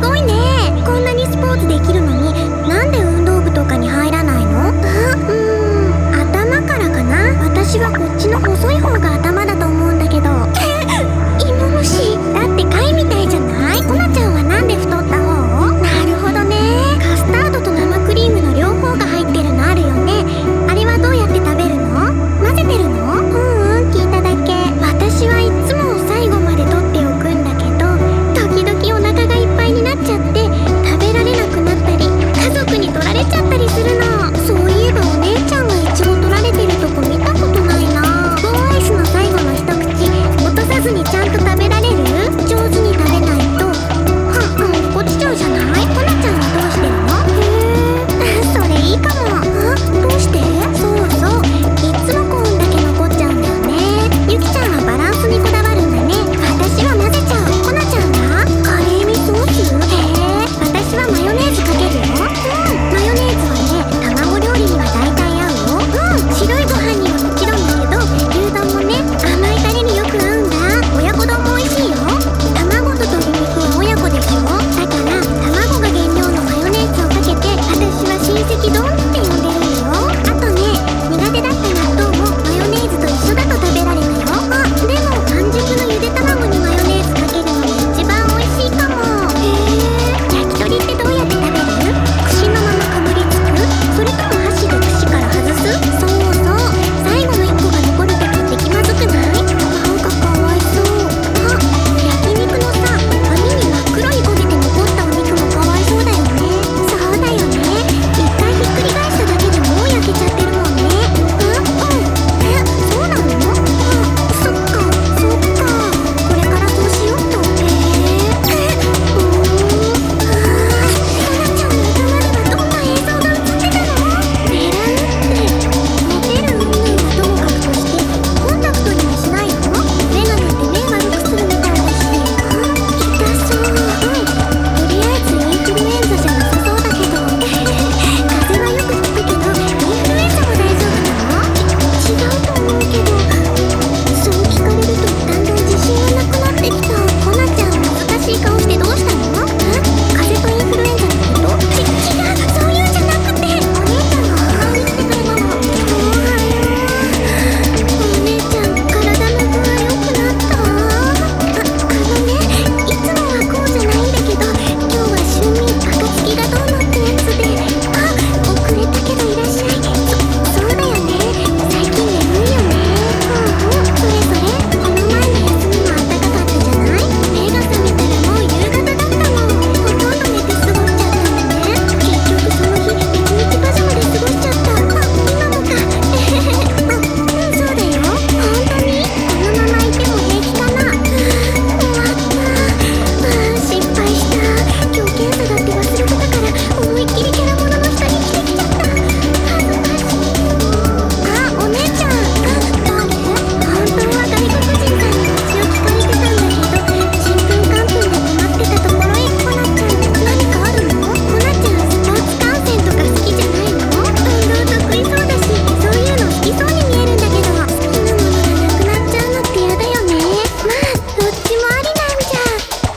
すごいね。